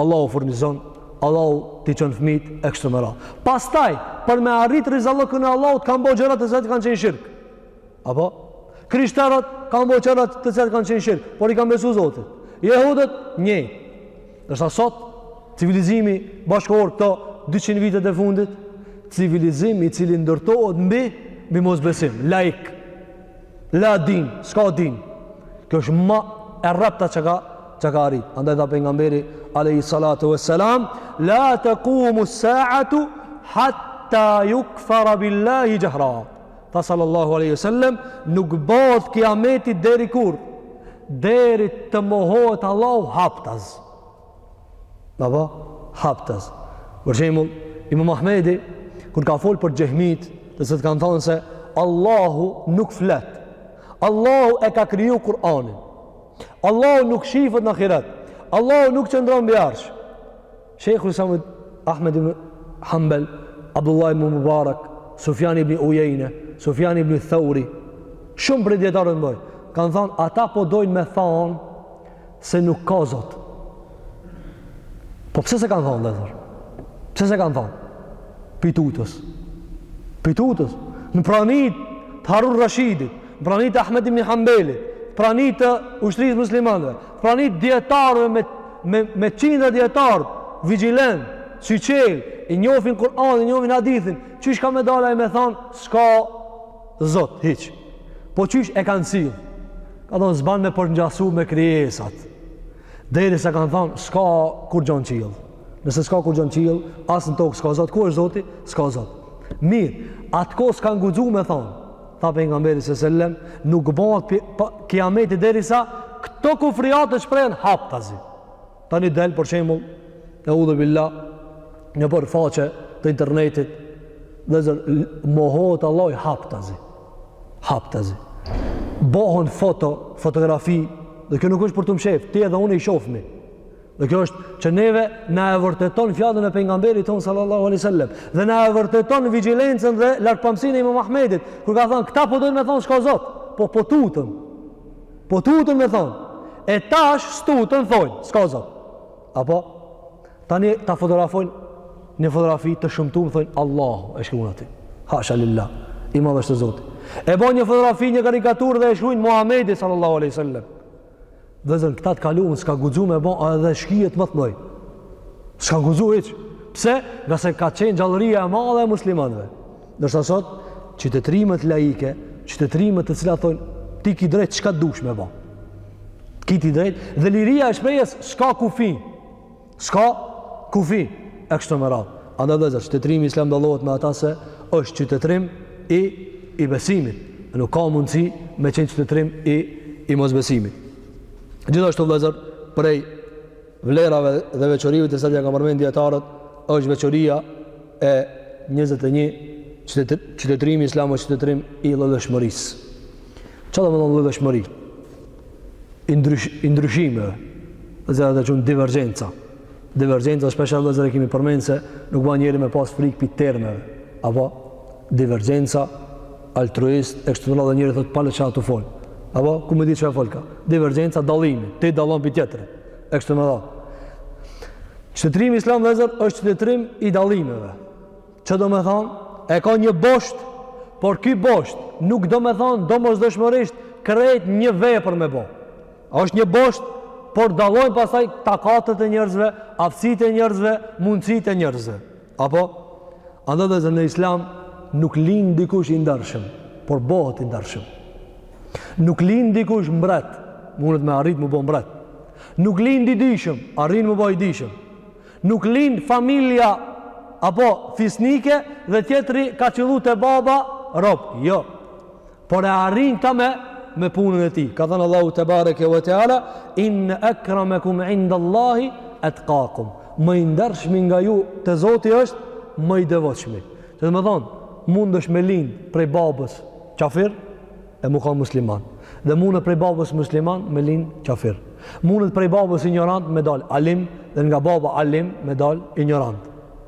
Allahu furnizon, Allahu t'i çon fmijt e kështu me radhë. Pastaj, për me arrit rizallëkun e Allahut, kanë bo gjëra të cilat kanë qenë shirk. Apo? Krishterët kanë bo gjëra të cilat kanë qenë shirk, por i kanë besu Zotit. Jehudët, njëjtë. Ndërsa sot, civilizimi bashkëkohor këto 200 vitet e fundit, civilizim i cili ndërtohet mbi, mbi mosbesim, laik, la din, s'ka din. Kjo është ma e rrepta çka, çka arrit. Andaj tha pejgamberi, alejhi salatu ve selam, la tekumu saatu, hatta jukfera billahi xhehra. Tha sallallahu alejhi ve sellem, nuk bëhet kiameti deri kur, Deri të mohohet Allahu haptaz. Ama po haptaz. Për shembull, Imam Ahmedi kur ka fol për xhehmit, të cilët kanë thënë se Allahu nuk flet. Allahu e ka kriju Kur'anin. Allahu nuk shifet në ahiret. Allahu nuk qëndron mbi arsh. Shejhul Islam Ahmed ibn Hanbal, Abdullah ibn Mubarak, Sufjan ibn Ujejne, Sufjan ibn Thauri, shumë prej djetarët e mdhej, kanë thonë, ata po dojnë me thonë se nuk ka Zot. Po pse s'e kanë thonë atëherë? Pse s'e kanë thonë? Pi tutës. Pi tutës. Në prani të Harun Rashidit. Prani të Ahmed ibn Hanbelit, prani të ushtrisë muslimanëve, prani të dietarëve me me me qindra dietar vigjilent, syçel, i njohin Kur'anin, i njohin hadithin, qysh ka me dalë ai me thon, s'ka zot hiç. Po qysh e kanë sill. Kanë thon s'ban me përngjasu me krijesat. Derisa kanë thon s'ka kurgjo n'qiell. Nëse s'ka kurgjo n'qiell, as në tokë s'ka zot, ku është zoti? S'ka zot. Mirë, atë kohë s'kanë guxu me thon. Tha pejgamberi sallallahu alaihi wasallam, nuk bëhet pi, pa, kiameti derisa këto kufriat të shprehen haptazi. Tani del për shembull eudhu billah nëpër faqe të internetit vëllezër mohohet Allahu haptazi. Haptazi. Bohen foto, fotografi, dhe kjo nuk është për t'u mshef, ti edhe unë i shofmi. Dhe kjo është që neve na e vërteton fjalën e pejgamberit ton sallallahu alaihi wasallam dhe na e vërteton vigjilencën dhe largpamësinë e Imam Ahmedit, kur ka thënë këta po dojn me thon s'ka zot, po po tutën. Po tutën me thon. E tash s'tutën thojn, s'ka zot. Apo tani ta fotografojn një fotografi të shëmtum thojn Allahu e shkruan aty. Hasha lillah. Imam është Zoti. E bën një fotografi, një karikaturë dhe e shkruajn Muhamedi sallallahu alaihi wasallam. Vëllezër, kta n't'kalumen, s'ka guxu me bo, a edhe shkijet ma t'mdhej. S'ka guxu hiç. Pse? Ngase ka qenë gjallëria e madhe e muslimanve. Ndërsa sot, qytetrimët laike, qytetrimët të cilat thonë, ti ki drejtë, çka t'dush me bo? Ki ti drejtë, dhe liria e shprejes, s'ka kufi. S'ka kufi e kështu me radhë. Andaj vëllezër, qytetërimi islam dallohet me ata se është qytetërim i i besimit. Dhe nuk ka mundësi me qenë qytetërim i i mosbesimit. Gjithashtu vëllezër, prej vlerave dhe veçorive të cilat i kanë përmend dietarët, është veçoria E njëzet e një, Qytetërimi islam është qytetërim i llojllojshmërisë. Ça domethonë llojllojshmëri? I ndryshimeve, vllezër, e qujnë divergjenca. Divergjenca, shpeshherë vllezër e kemi përmen se nuk ban njeri me pas frikë pi termeve. Apo, divergjenca, altruist, e kështu me radhë njeri thotë pale ça tu fol. Apo, ku me di ça folka? Divergjenca, dallimi, ti dallon pi tjetrit. e kështu me radhë. Qytetërimi islam vllezër është qytetërim i dallimeve. Që domethonë, e ka një bosht, por ky bosht nuk domethonë domosdoshmërisht krejt një vepër me bo. Është një bosht, por dallojnë pastaj takatët e njerëzve, aftësitë e njerëzve, mundësitë e njerëzve. Apo, andaj vllezër në Islam nuk lin dikush i ndershëm, por bohet i ndershëm. Nuk lin dikush mbret, mundet me arrit m'u bo mbret. Nuk lin i dijshëm, arrin m'u bo i dijshëm. Nuk lin familja, apo fisnike dhe tjetri ka qëllu te baba rob, jo. por e arrin ta me me punën e tij. Ka thënë Allahu tebareke ve teala in akramakum inda Allahi atqakum. Më i ndershmi nga ju te Zoti është më i devotshmi. Që domethonë, mundesh me lind prej babës qafir, e m'u kan musliman. Dhe mundet prej babës musliman, me lind qafir. Mundet prej babës injorant, me dal alim, dhe nga baba alim, me dal injorant.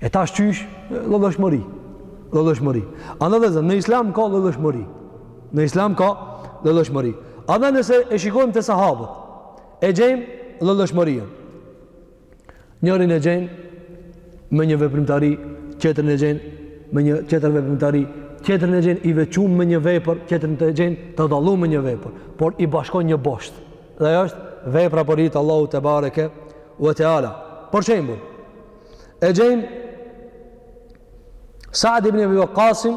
E tash qysh, llojllojshmëri. Llojllojshmëri. Andaj vllezër, në islam ka llojllojshmëri. Në islam ka llojllojshmëri. Andaj nëse e shikojmë te sahabët, e gjejmë llojllojshmërinë. Njërin e gjejmë me një veprimtari, tjetrin e gjejmë me një tjetër veprimtari, tjetrin e gjejmë i veçum me një vepër, tjetrin e gjejmë të dallu me një vepër, por i bashkon një bosht. Dhe ajo është vepra për hir të Allahut tebareke ve teala. Për shembull, e gjejmë Sa'd ibn Abi Waqqasin,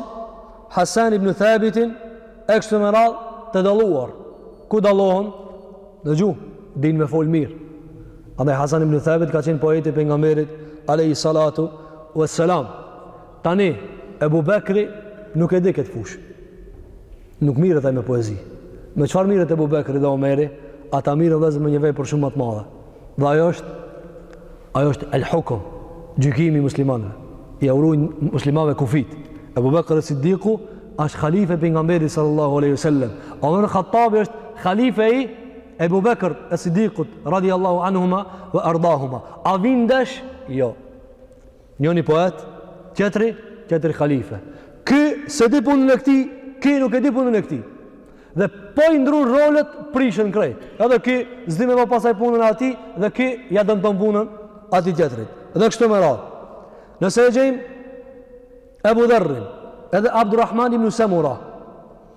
Hasan ibn Thabitin, e kështu me radhë të dalluar. Ku dallohen? Në gjuhë, dinë me fol mirë. Andaj Hasan ibn Thabit ka qenë poeti i pejgamberit alayhi salatu wassalam. Tani Ebu Bekri nuk e di këtë fushë. Nuk mirret ai me poezi. Me çfarë mirret Ebu Bekri dhe Omeri? Ata mirren vllezër me një vepër shumë ma të madhe. Dhe ajo është ajo është el hukum, gjykimi i muslimanëve. Jau rujnë muslimanëve kufijtë. Ebu Bekri Siddiku është halife i pejgamberit sallallahu alaihi wasallam. Omer Khattabi është halife i Ebu Bekr e Sidikut, radi Allahu anhuma, ve ardahuma. A bindesh? Jo. Njoni poet, tjetri, tjetri halife. Ky s'e di punën e këtij, ky nuk e di punën e këtij. Dhe po i ndrru rolet, prishen krejt. Edhe ky s'di me bë pasaj punën e atij dhe ky ja dëmton punën atij tjetrit. Dhe kështu me radhë. Nëse e gjejmë Ebu Dherrin, edhe Abdurrahman ibnu Semura,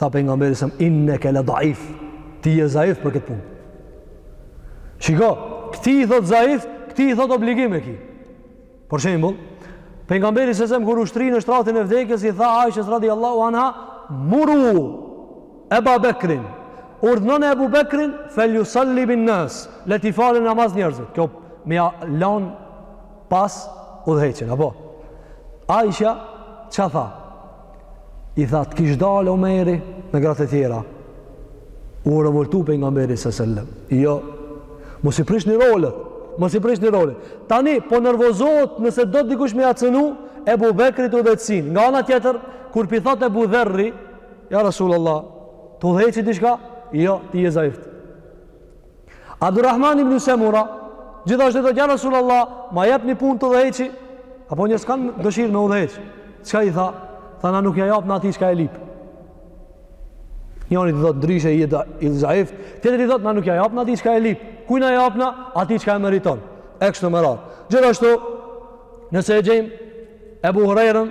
Tha pejgamberi selem, inneke la daif, ti je zaif për këtë punë. Shiko, këtij i thot zaif, këtij i thot obligim e ki. Për shembull, pejgamberi selem, kur u shtri në shtratin e vdekjes, i tha Aishës radi Allahu anha, muru Eba Bekrin, urdhnone Ebu Bekrin, feljusalli bin-nas, le t'i falë namaz njerëzve. Kjo, me ja lanë pas udhëheqjen, apo? Aisha, çka tha? I tha, të kish dalë Omeri me gratë e tjera. U revoltu pejgamberi sellem. Jo, mos i prishni rolet. Mos i prishni rolet. Tani, po nervozohet nëse do dikush me ja cenu Ebu Bekrit udhëheqsinë. Nga ana tjetër, kur p'i thot Ebu Dherri, ja Rasulullah, të udhëheqi diçka? Jo, ti je zaif. Abdurrahman ibn Semura, gjithashtu i thot ja Rasulullah, ma jep një punë të udhëheqi, a po njerëz kanë dëshirë me udhëheq. Çka i tha? Tha na nuk ja japna atij çka e lip. Njërit i thot ndryshe, ti je zaif, tjetrit i thot na nuk ja japna atij çka e lip. Kujna? Japna atij çka e meriton. E kshtu me radhë. Gjithashtu nëse e gjejmë Ebu Hurajrën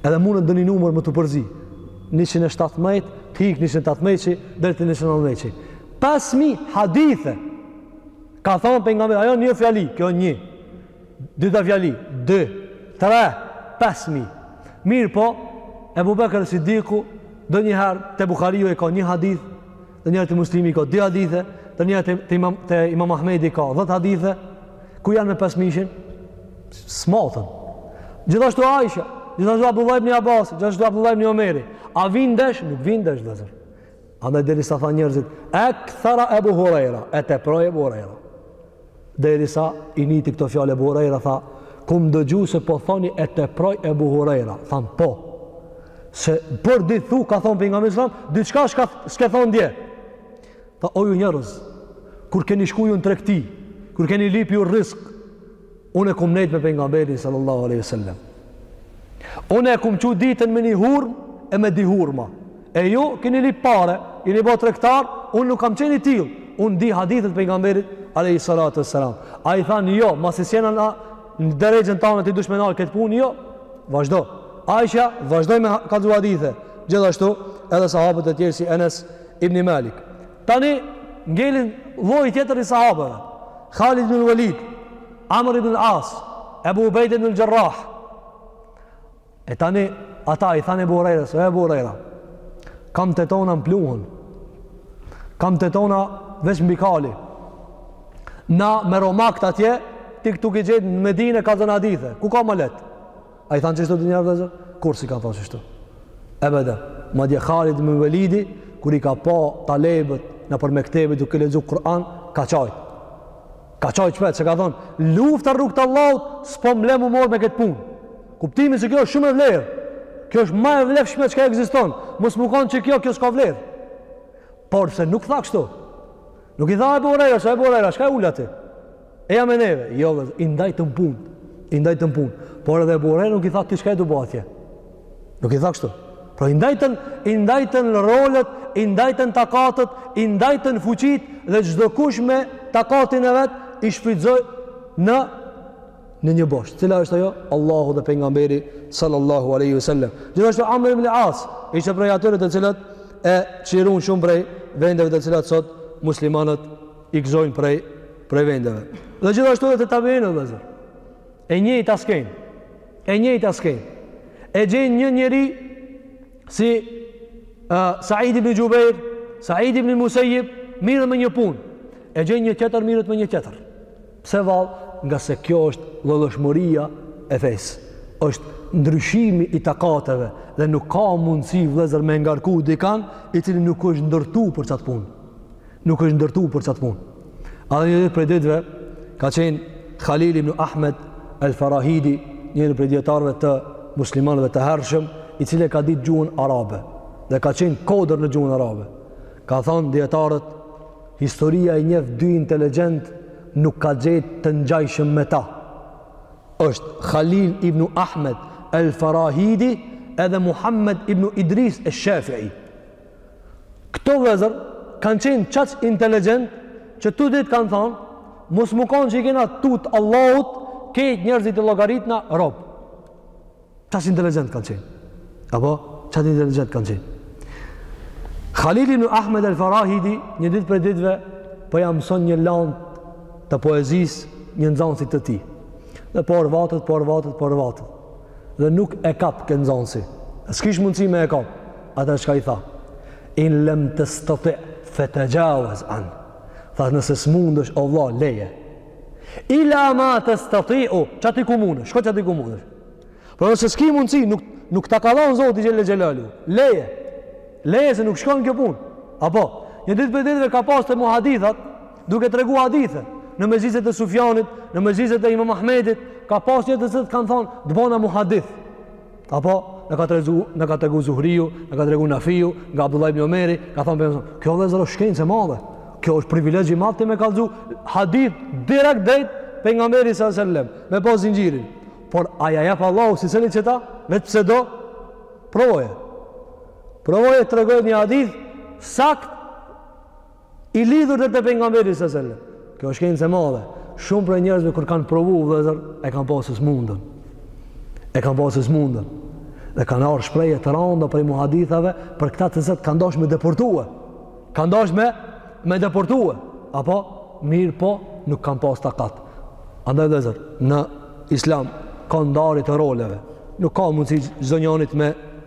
Edhe mundet ndonjë numër me t'u përzi. 117 t'hik 118 deri te 119. 5000 hadithe. Ka thënë pejgamberi, ajo një fjali, kjo një. Dyta fjali, dy, tre, pesë mijë. Mirë po, Ebu Bekër Sidiku, donjëherë, te Buhariu e ka një hadith, Donjëherë te Muslimi ka dy hadithe, donjëherë te, te, imam, te imam Ahmedi ka dhet hadithe, ku janë me pesëmijshin? S'maten. Gjithashtu Aisha, gjithashtu Abdullah ibni Abasi, gjithashtu Abdullah ibni Omeri. A vijnë ndesh? Nuk vijnë ndesh, dhe zërë. Andaj derisa thanë njerëzit, ekthera Ebu Hurejra, e teproi Ebu Hurejra. Derisa i nijti këto fjalë Ebu Hurajra tha, kum dëgju se po thoni e teproi Ebu Hurajra, than po, se për ditë po thu ka thonë pejgamberi islam, diçka çka s'ke thonë dje, tha o ju njerëz, kur keni shku ju në tregti, kur keni lip ju rrisk, unë e kum nejt me pejgamberin sallallahu alejhi ve sellem, unë e kum çu ditën me një hurmë e me dy hurma, E ju keni lip pare, jeni bo tregtar, unë nuk kam qenë i tillë, unë di hadithet e pejgamberit, alejhi salatu ue selam. A i thanë, jo, masi s'jena na në derexhen tane ti dush me nalë këtë punë, jo, vazhdo. Aishja vazhdoi me kallzu hadithe, gjithashtu edhe sahabët e tjerë si Enes ibn Malik. Tani, ngelin lloj tjetër i sahabëve, Khalid ibn Walid, Amr ibn As, Ebu Ubejde ibn Xherrah, E tani, ata i thanë Ebu Hurejrës, Ebu Hurejra, kamtë tona në pluhun, kamtë tona veç mbi kali, na me romakt atje, ti këtu ki gjetë në Medine kallzon hadithe, ku ka ma lehtë? A i thanë qështu të nderuar vëllezër? Kurrë s'i kanë thanë qështu. Ebeden, madje Khalid ibn Velidi, kur i ka pa talebët nëpër mektebe duke lexu Kur'an, ka qajtë. Ka qajt qëpet që ka thonë, lufta n'rrugë të Allahut, s'po m'le m'u marrë me këtë punë. Kuptimi që kjo është shumë me vlerë. Kjo është ma e vlefshme çka ekziston. Mos m'u kanë që kjo, kjo s'ka vlerë. Porse nuk tha kështu. Nuk i tha Ebu Hurejrës, Ebu Hurejra, çka je ulë aty? Eja me neve. Jo, dhe, i ndajtën punët. I ndajtën punët. Por edhe Ebu Hurejra nuk i tha ti çka je tu bo atje. Nuk i tha kështu. Pra i ndajtën, i ndajtën rolet, i ndajtën takatët, i ndajtën fuqitë dhe çdokush me takatin e vet i shfrytëzoi në në një bosht. Cila është ajo? Allahu dhe pejgamberi sallallahu alaihi wasallam. Gjithashtu Amr ibn As ishte prej atyre të cilët e çliruan shumë prej vendeve të cilat sot muslimanët i gëzojnë prej prej vendeve. Dhe gjithashtu edhe te tabiinët, vëllezër. E njëjta skenë. E njëjta skenë. E gjen një njeri si uh, Said ibn Jubair, Said ibn Musayyib, mirret me një punë. E gjen një tjetër mirret me një tjetër. Pse vallë? Ngase kjo është llojllojshmëria e fesë. Është ndryshimi i takateve dhe nuk ka mundësi vëllezër me ngarku dikan i cili nuk është ndërtu për qat punë. Nuk është ndërtu për qat punë. Edhe një ditë prej ditëve ka qenë Khalil ibn Ahmed al-Farahidi, një prej dietarëve të muslimanëve të hershëm, i cili ka ditë gjuhën arabe dhe ka qenë kodër në gjuhën arabe. Kanë thanë dietarët, historia e njef dy inteligjentë nuk ka gjetë të ngjajshëm me ta. Është Khalil ibn Ahmed al-Farahidi edhe Muhammed ibn Idris e Shafi'i. Këta vëllezër kanë qenë qaq inteligjent që tu dit kanë thonë, mos m'u kanë që i kena tutë Allahut, kejt njerëzit i llogaritna robë. Qaq inteligjent kanë qenë. Apo qaq inteligjent kanë qenë. Khalil ibn Ahmed El Farahidi, një ditë prej ditëve, po ia mëson një landë të poezisë një nxanësit të tij. Dhe po orvatet, po orvatet, po orvatet. dhe nuk e kap ky nxënësi s'kish mundësi me e kap atëherë çka i tha in lem testeti fe texhavez an tha nëse s'mundësh o vlla leje ila ma testetiu qaty ku mundësh shko qaty ku mundësh por nëse s'ki mundësi nuk, nuk ta ka dhonë zoti xhele xhelalu leje leje se nuk shkon kjo punë apo një ditë prej ditëve ka pas te muhadithat duke tregu hadithet në mexhliset e Sufjanit, në mexhliset e Imam Ahmedit, ka pas një të cilët kanë thonë, të bona muhadith. Apo, na ka, tregu, na ka tregu Zuhriu, na ka tregu Nafiu, nga Abdullah ibn Omeri, ka thonë pejgamberi se selem, kjo vllezër është shkencë e madhe, kjo është privilegj i madh ti me kallzu, hadith direkt drejt pejgamberit se selem, me pa zinxhirin. Por, a ja jep Allahu, secilit qeta, veç pse do, provoje. Provoje tregoje një hadith, sakt, I lidhur deri te pejgamberi se selem. Kjo është shkencë e madhe. Shumë prej njerëzve kur kanë provu vllezër, e kanë pa se s'mundën. E kanë pa se s'mundën. Dhe kanë ardh shprehje të randa prej muhadithave për këta të cilët kanë dashë me depërtue. Kanë dashë me, me depërtue. Apo, mirë po, nuk kanë pasë takat. Andaj vllezër, në islam, ka ndarje të roleve. Nuk ka mundësi asnjonit me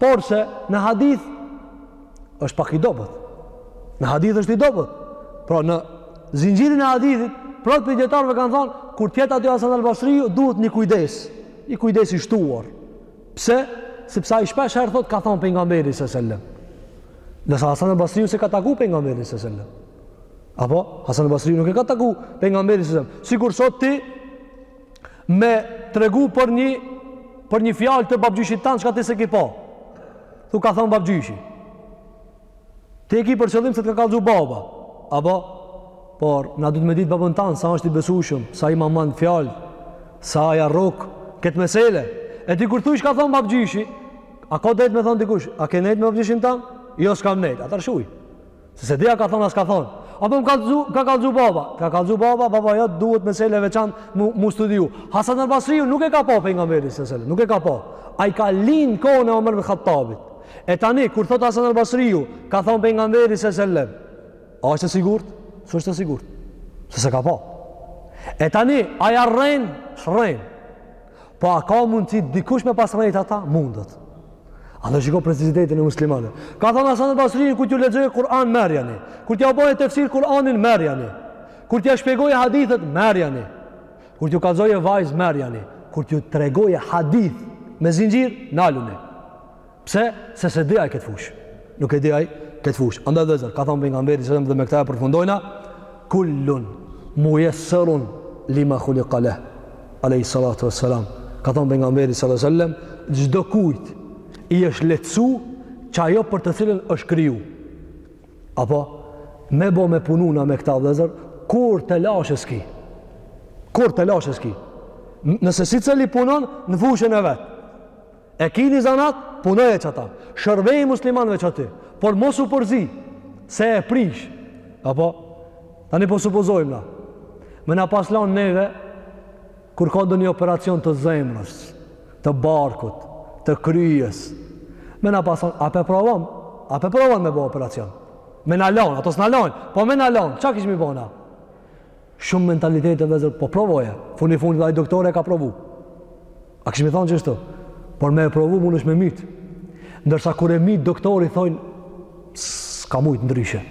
Porse në hadith është pak i dobët. Në hadith është i dobët. Pra në zinxhirin e hadithit, plot prej dijetarëve kanë thonë, kur t'jetë aty Hasan al-Basriu duhet një kujdes, një kujdes i shtuar. Pse? Sepse ai shpesh herë thotë ka thonë pejgamberi sallallahu alajhi wasallam. Ndërsa Hasan al-Basriu s'e ka taku pejgamberin sallallahu alajhi wasallam. Apo Hasan al-Basriu nuk e ka taku pejgamberin sallallahu alajhi wasallam. Sikur sot ti me tregu për një për një fjalë të babgjyshit tanë çka ti s'e ki pa. Thu ka thonë babgjyshi. Ti e ki për qëllim se të ka kallzu baba. Apo, por, na duhet me ditë babën tanë, sa është i besushëm, sa i ma men fjalë, sa ja rrok, këtë mesele. E ti kur thu që ka thonë babgjyshi, a ka drejtë me thonë dikush, a ke nejtë me babgjyshin tanë? Jo, s'kam nejtë, atër shuj. Se s'e di a ka thonë a s'ka thonë. Apo më kallzu, ka kallzu baba. Ka kallzu baba, baba jot duhet mesele e veçantë m'u, m'u studiu. Hasan al Basriu nuk e ka pa pejgamberin se selem, nuk e ka pa. Ai ka lind kohën e Omer ibn Khattabit. E tani kur thot Hasan al Basriu, ka thon pejgamberi se selem. A është e sigurt? S'është e sigurt. Se s'e ka pa. E tani ai a rren, s'rren. Po a ka mundësi dikush me pas rrejt ata? Mundët. Andaj shiko precizitetin e muslimanëve. Ka thonë Hasan al Basriu, kur t'ju lexojë Kur'an, merrjani. Kur t'jau bëjë tefsir Kur'anin, merrjani. Kur t'ja shpjegojë hadithet, merrjani. Kur t'ju kallzojë vaz, merrjani. Kur t'ju tregojë hadith me zinxhir, naluni. Pse? Se s'e di ai këtë fushë. Nuk e di ai këtë fushë. Andaj vëllezër, ka thonë pejgamberi, edhe me këta e përfundojmë, kullun mujesserun lima khulika leh, alejhi salatu ve selam, ka thonë pejgamberi alejhi selam, çdo kujt i është lehtësu qajo për të cilën është kriju. Apo, me bo me punu na me këta vëllezër, kur telashe s'ki? Kur telashe s'ki? Nëse secili punon, në fushën e vet. E ki një zanat, punoje qata. Shërbeju muslimanve qaty. Por mos u përzi, se e prish. Apo, tani po supozojmë na. Me na pas lanë neve, kur ka ndonjë operacion të zemrës, të barkut, të kryjes, me na pas lanë, a pe provon, a pe provon me bo operacion. Me na lanë, ato s'na lojnë, po me na lanë, çka kishmi bo na? Shumë mentalitete vëllezër, po provoje. Fundi fundit dhe ai doktori e ka provu. A kishmi thonë qeshtu. Por me e provu mundesh me mytë. Ndërsa kur e myt doktori thojnë, s'ka mujtë ndryshe.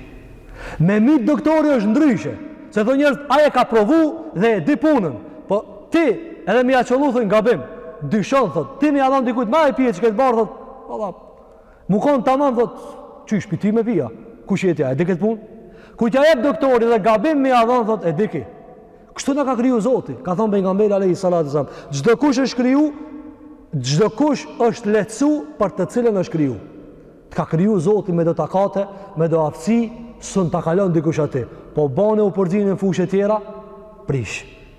Me mytë doktori është ndryshe. Se thonë njerëz, ai e ka provu dhe e di punën. Po ti edhe me ia qëllu thojnë gabim. Dyshon, thotë, ti me ia dhonë dikujt, ma e pije qe këtë bar, thotë, M'u kon tamam thot, qysh prej ty me pi. Kush je ti? A e di këtë punë? Kur t'ja jep doktori dhe gabim me ia dhën thot, e di kë. Kështu na ka kriju Zoti. Ka thënë pejgamberi alayhi salatu sallam, çdo kush është kriju, çdokush është lehtësu për të cilën është kriju. Të ka kriju Zoti me do takate, me do aftësi, s'un ta kalojë dikush atë. Po bane u përzi në fusha tjera, prish.